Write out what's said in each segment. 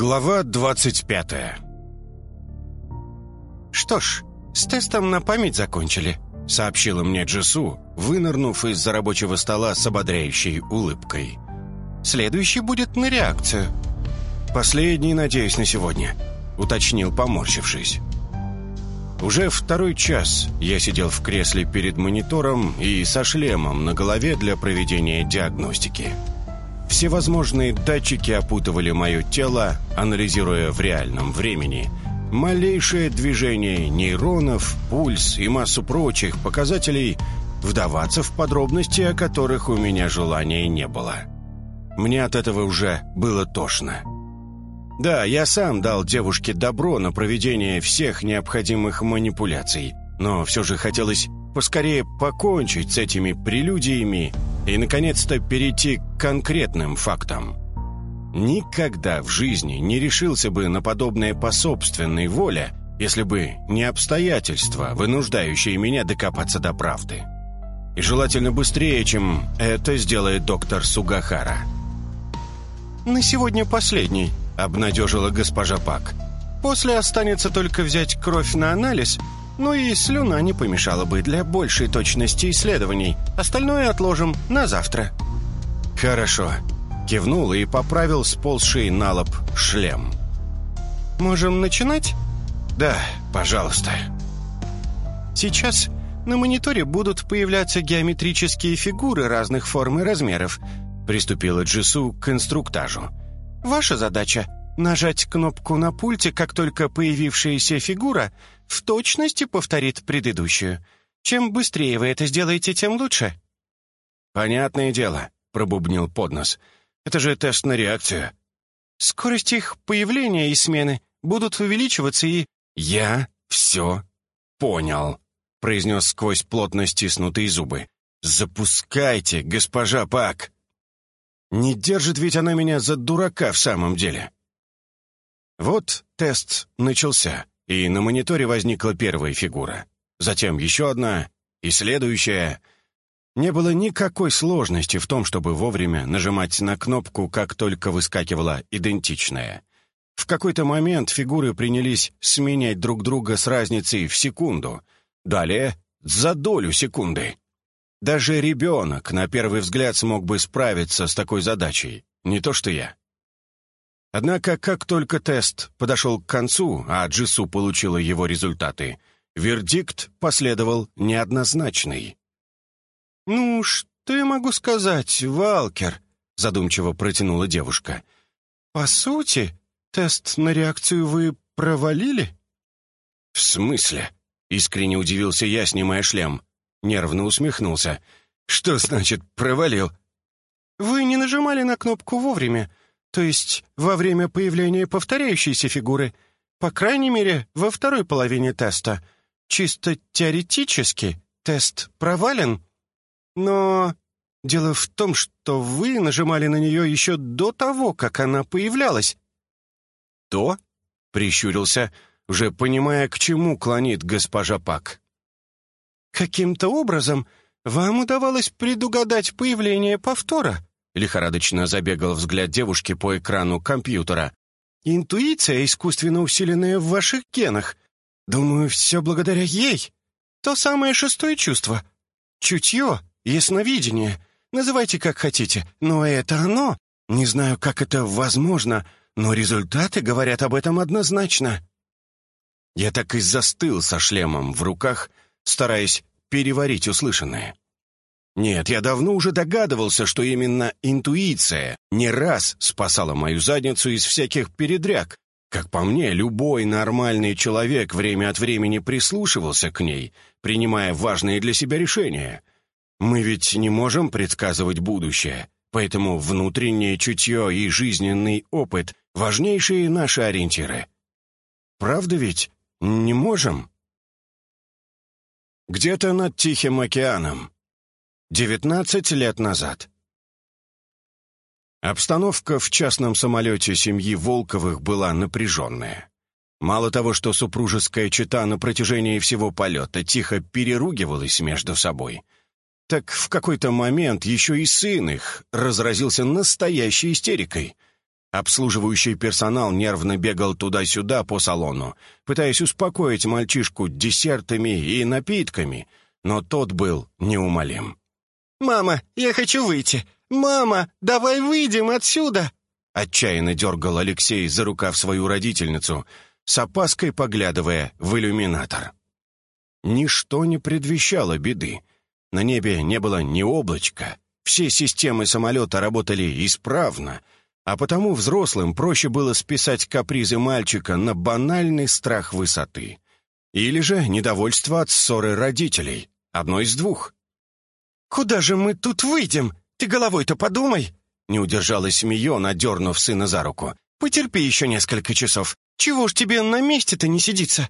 Глава 25 «Что ж, с тестом на память закончили», — сообщила мне Джису, вынырнув из-за рабочего стола с ободряющей улыбкой. «Следующий будет на реакцию». «Последний, надеюсь, на сегодня», — уточнил, поморщившись. Уже второй час я сидел в кресле перед монитором и со шлемом на голове для проведения диагностики. Всевозможные датчики опутывали мое тело, анализируя в реальном времени малейшее движение нейронов, пульс и массу прочих показателей, вдаваться в подробности, о которых у меня желания не было. Мне от этого уже было тошно. Да, я сам дал девушке добро на проведение всех необходимых манипуляций, но все же хотелось поскорее покончить с этими прелюдиями и, наконец-то, перейти конкретным фактам. Никогда в жизни не решился бы на подобное по собственной воле, если бы не обстоятельства, вынуждающие меня докопаться до правды. И желательно быстрее, чем это сделает доктор Сугахара. «На сегодня последний», — обнадежила госпожа Пак. «После останется только взять кровь на анализ ну и слюна не помешала бы для большей точности исследований. Остальное отложим на завтра». «Хорошо», — кивнул и поправил сползший на лоб шлем. «Можем начинать?» «Да, пожалуйста». «Сейчас на мониторе будут появляться геометрические фигуры разных форм и размеров», приступила Джису к инструктажу. «Ваша задача — нажать кнопку на пульте, как только появившаяся фигура в точности повторит предыдущую. Чем быстрее вы это сделаете, тем лучше». «Понятное дело», — пробубнил поднос. «Это же тест на реакцию». «Скорость их появления и смены будут увеличиваться и...» «Я все понял», — произнес сквозь плотно стиснутые зубы. «Запускайте, госпожа Пак!» Не держит ведь она меня за дурака в самом деле. Вот тест начался и на мониторе возникла первая фигура. Затем еще одна и следующая. Не было никакой сложности в том, чтобы вовремя нажимать на кнопку, как только выскакивала идентичная. В какой-то момент фигуры принялись сменять друг друга с разницей в секунду. Далее — за долю секунды. Даже ребенок, на первый взгляд, смог бы справиться с такой задачей. Не то что я. Однако, как только тест подошел к концу, а Джису получила его результаты, вердикт последовал неоднозначный. «Ну, что я могу сказать, Валкер?» — задумчиво протянула девушка. «По сути, тест на реакцию вы провалили?» «В смысле?» — искренне удивился я, снимая шлем. Нервно усмехнулся. «Что значит «провалил»?» «Вы не нажимали на кнопку вовремя, то есть во время появления повторяющейся фигуры, по крайней мере, во второй половине теста. Чисто теоретически тест провален. Но дело в том, что вы нажимали на нее еще до того, как она появлялась. «То?» — прищурился, уже понимая, к чему клонит госпожа Пак. «Каким-то образом вам удавалось предугадать появление повтора», Лихорадочно забегал взгляд девушки по экрану компьютера. «Интуиция, искусственно усиленная в ваших генах. Думаю, все благодаря ей. То самое шестое чувство. Чутье, ясновидение. Называйте как хотите, но это оно. Не знаю, как это возможно, но результаты говорят об этом однозначно». Я так и застыл со шлемом в руках, стараясь переварить услышанное. Нет, я давно уже догадывался, что именно интуиция не раз спасала мою задницу из всяких передряг. Как по мне, любой нормальный человек время от времени прислушивался к ней, принимая важные для себя решения. Мы ведь не можем предсказывать будущее, поэтому внутреннее чутье и жизненный опыт — важнейшие наши ориентиры. Правда ведь? Не можем? Где-то над Тихим океаном, Девятнадцать лет назад. Обстановка в частном самолете семьи Волковых была напряженная. Мало того, что супружеская чета на протяжении всего полета тихо переругивалась между собой, так в какой-то момент еще и сын их разразился настоящей истерикой. Обслуживающий персонал нервно бегал туда-сюда по салону, пытаясь успокоить мальчишку десертами и напитками, но тот был неумолим. «Мама, я хочу выйти! Мама, давай выйдем отсюда!» Отчаянно дергал Алексей за рукав свою родительницу, с опаской поглядывая в иллюминатор. Ничто не предвещало беды. На небе не было ни облачка, все системы самолета работали исправно, а потому взрослым проще было списать капризы мальчика на банальный страх высоты. Или же недовольство от ссоры родителей. Одно из двух. «Куда же мы тут выйдем? Ты головой-то подумай!» Не удержалась Мион, дернув сына за руку. «Потерпи еще несколько часов. Чего ж тебе на месте-то не сидится?»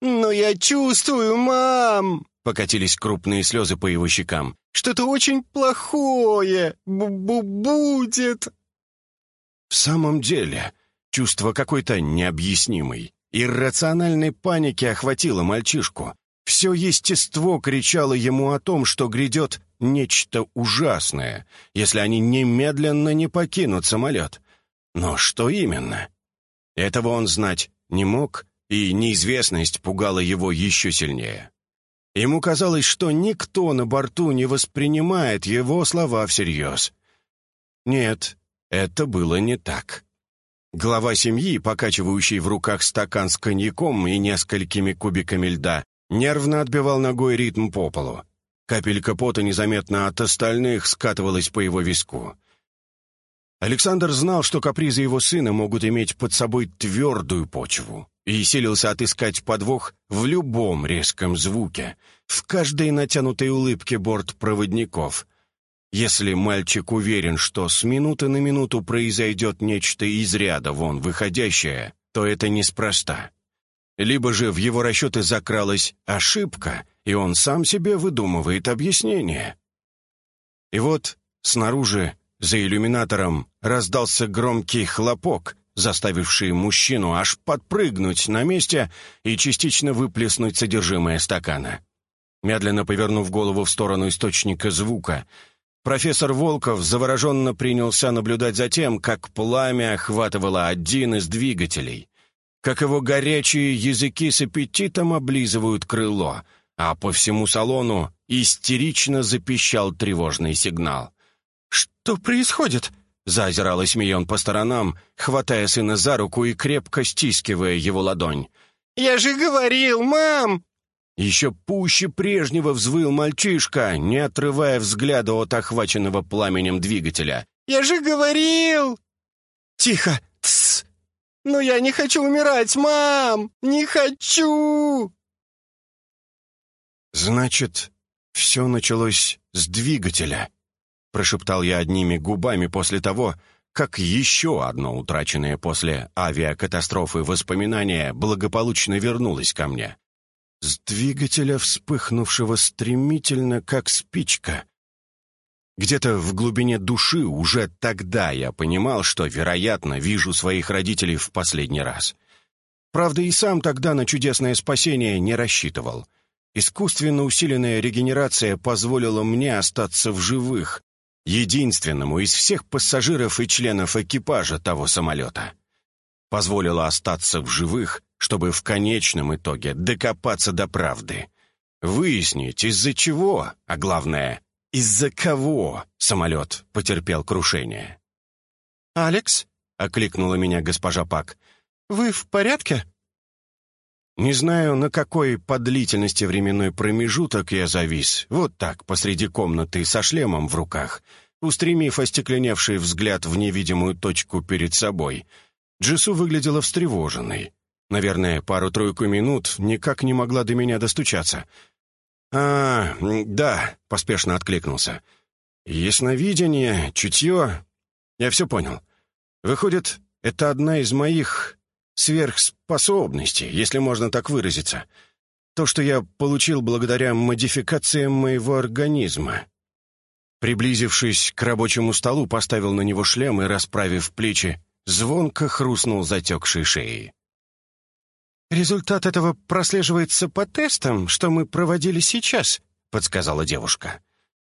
«Но я чувствую, мам!» Покатились крупные слезы по его щекам. «Что-то очень плохое Б -б будет!» В самом деле, чувство какой-то необъяснимой, иррациональной паники охватило мальчишку. Все естество кричало ему о том, что грядет нечто ужасное, если они немедленно не покинут самолет. Но что именно? Этого он знать не мог, и неизвестность пугала его еще сильнее. Ему казалось, что никто на борту не воспринимает его слова всерьез. Нет, это было не так. Глава семьи, покачивающий в руках стакан с коньяком и несколькими кубиками льда, нервно отбивал ногой ритм по полу. Капелька пота незаметно от остальных скатывалась по его виску. Александр знал, что капризы его сына могут иметь под собой твердую почву, и силился отыскать подвох в любом резком звуке, в каждой натянутой улыбке бортпроводников — если мальчик уверен, что с минуты на минуту произойдет нечто из ряда вон выходящее, то это неспроста. Либо же в его расчеты закралась ошибка, и он сам себе выдумывает объяснение. И вот снаружи, за иллюминатором, раздался громкий хлопок, заставивший мужчину аж подпрыгнуть на месте и частично выплеснуть содержимое стакана. Медленно повернув голову в сторону источника звука, Профессор Волков завороженно принялся наблюдать за тем, как пламя охватывало один из двигателей, как его горячие языки с аппетитом облизывают крыло, а по всему салону истерично запищал тревожный сигнал. «Что происходит?» — заозиралась Мион по сторонам, хватая сына за руку и крепко стискивая его ладонь. «Я же говорил, мам!» Еще пуще прежнего взвыл мальчишка, не отрывая взгляда от охваченного пламенем двигателя. «Я же говорил!» «Тихо! Тссс! Но я не хочу умирать, мам! Не хочу!» «Значит, все началось с двигателя», — прошептал я одними губами после того, как еще одно утраченное после авиакатастрофы воспоминание благополучно вернулось ко мне с двигателя, вспыхнувшего стремительно, как спичка. Где-то в глубине души уже тогда я понимал, что, вероятно, вижу своих родителей в последний раз. Правда, и сам тогда на чудесное спасение не рассчитывал. Искусственно усиленная регенерация позволила мне остаться в живых, единственному из всех пассажиров и членов экипажа того самолета. Позволила остаться в живых чтобы в конечном итоге докопаться до правды. Выяснить, из-за чего, а главное, из-за кого самолет потерпел крушение. «Алекс?» — окликнула меня госпожа Пак. «Вы в порядке?» Не знаю, на какой по длительности временной промежуток я завис, вот так, посреди комнаты со шлемом в руках, устремив остекленевший взгляд в невидимую точку перед собой. Джису выглядела встревоженной. Наверное, пару-тройку минут никак не могла до меня достучаться. «А, да», — поспешно откликнулся. «Ясновидение, чутье...» Я все понял. Выходит, это одна из моих сверхспособностей, если можно так выразиться. То, что я получил благодаря модификациям моего организма. Приблизившись к рабочему столу, поставил на него шлем и, расправив плечи, звонко хрустнул затекшей шеей. «Результат этого прослеживается по тестам, что мы проводили сейчас», — подсказала девушка.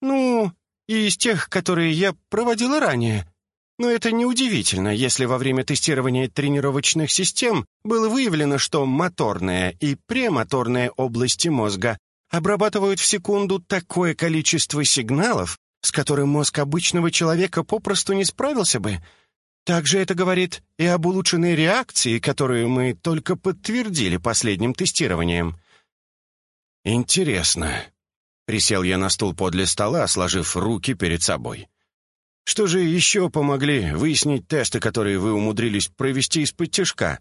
«Ну, и из тех, которые я проводила ранее». Но это неудивительно, если во время тестирования тренировочных систем было выявлено, что моторная и премоторная области мозга обрабатывают в секунду такое количество сигналов, с которым мозг обычного человека попросту не справился бы. Также это говорит и об улучшенной реакции, которую мы только подтвердили последним тестированием. «Интересно». Присел я на стул подле стола, сложив руки перед собой. Что же еще помогли выяснить тесты, которые вы умудрились провести из-под тяжка?»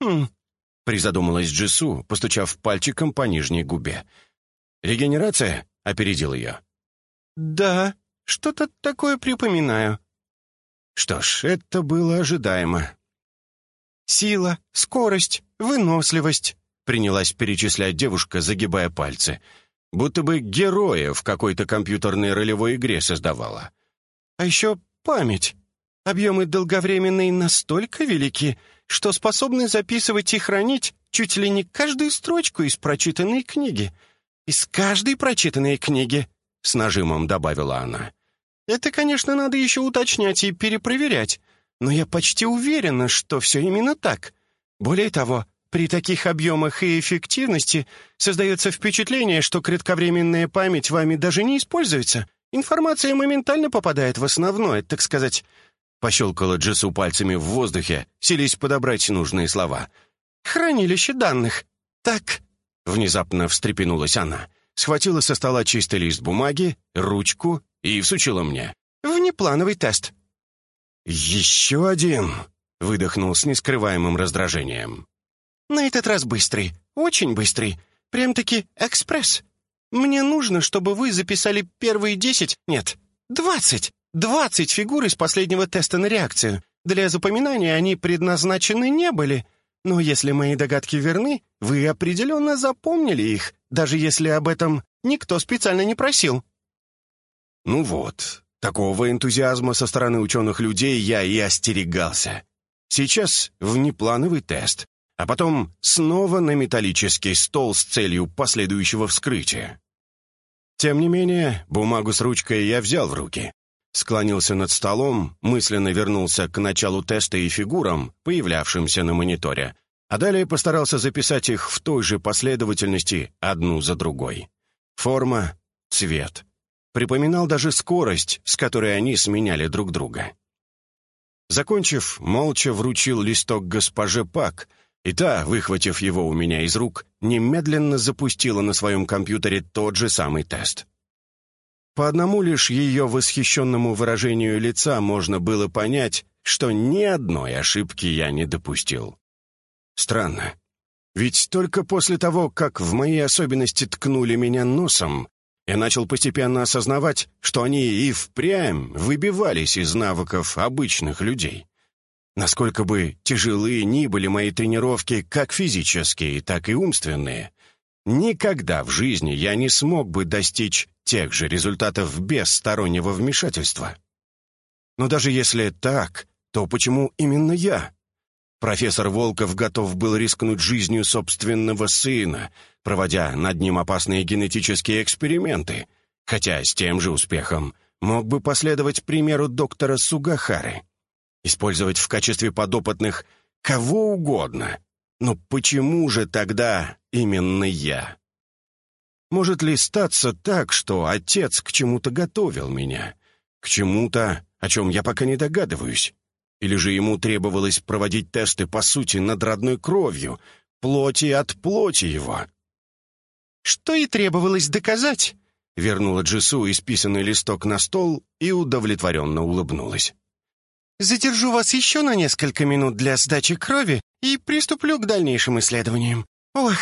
«Хм», — призадумалась Джису, постучав пальчиком по нижней губе. «Регенерация?» — опередил ее. «Да, что-то такое припоминаю». Что ж, это было ожидаемо. «Сила, скорость, выносливость», — принялась перечислять девушка, загибая пальцы, будто бы героя в какой-то компьютерной ролевой игре создавала. А еще память. Объемы долговременной настолько велики, что способны записывать и хранить чуть ли не каждую строчку из прочитанной книги. Из каждой прочитанной книги, — с нажимом добавила она. Это, конечно, надо еще уточнять и перепроверять, но я почти уверена, что все именно так. Более того, при таких объемах и эффективности создается впечатление, что кратковременная память вами даже не используется, Информация моментально попадает в основное, так сказать...» Пощелкала Джессу пальцами в воздухе, селись подобрать нужные слова. «Хранилище данных. Так...» Внезапно встрепенулась она, схватила со стола чистый лист бумаги, ручку и всучила мне. «Внеплановый тест». «Еще один!» — выдохнул с нескрываемым раздражением. «На этот раз быстрый, очень быстрый. Прям-таки экспресс. Мне нужно, чтобы вы записали первые десять, нет, двадцать, двадцать фигур из последнего теста на реакцию. Для запоминания они предназначены не были. Но если мои догадки верны, вы определенно запомнили их, даже если об этом никто специально не просил». «Ну вот, такого энтузиазма со стороны ученых людей я и остерегался. Сейчас внеплановый тест, а потом снова на металлический стол с целью последующего вскрытия. Тем не менее, бумагу с ручкой я взял в руки. Склонился над столом, мысленно вернулся к началу теста и фигурам, появлявшимся на мониторе, а далее постарался записать их в той же последовательности, одну за другой. Форма, цвет. Припоминал даже скорость, с которой они сменяли друг друга. Закончив, молча вручил листок госпоже Пак — и та, выхватив его у меня из рук, немедленно запустила на своем компьютере тот же самый тест. По одному лишь ее восхищенному выражению лица можно было понять, что ни одной ошибки я не допустил. Странно. Ведь только после того, как в мои особенности ткнули меня носом, я начал постепенно осознавать, что они и впрямь выбивались из навыков обычных людей. Насколько бы тяжелые ни были мои тренировки, как физические, так и умственные, никогда в жизни я не смог бы достичь тех же результатов без стороннего вмешательства. Но даже если так, то почему именно я? Профессор Волков готов был рискнуть жизнью собственного сына, проводя над ним опасные генетические эксперименты, хотя с тем же успехом мог бы последовать примеру доктора Сугахары использовать в качестве подопытных кого угодно. Но почему же тогда именно я? Может ли статься так, что отец к чему-то готовил меня? К чему-то, о чем я пока не догадываюсь? Или же ему требовалось проводить тесты, по сути, над родной кровью, плоти от плоти его? «Что и требовалось доказать», — вернула Джису исписанный листок на стол и удовлетворенно улыбнулась. Задержу вас еще на несколько минут для сдачи крови и приступлю к дальнейшим исследованиям. Ох,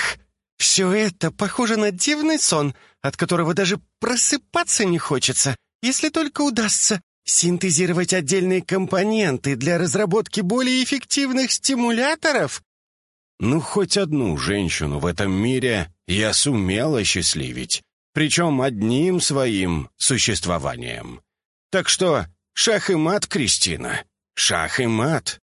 все это похоже на дивный сон, от которого даже просыпаться не хочется, если только удастся синтезировать отдельные компоненты для разработки более эффективных стимуляторов. Ну, хоть одну женщину в этом мире я сумел осчастливить, причем одним своим существованием. Так что шах и мат, Кристина, шах и мат.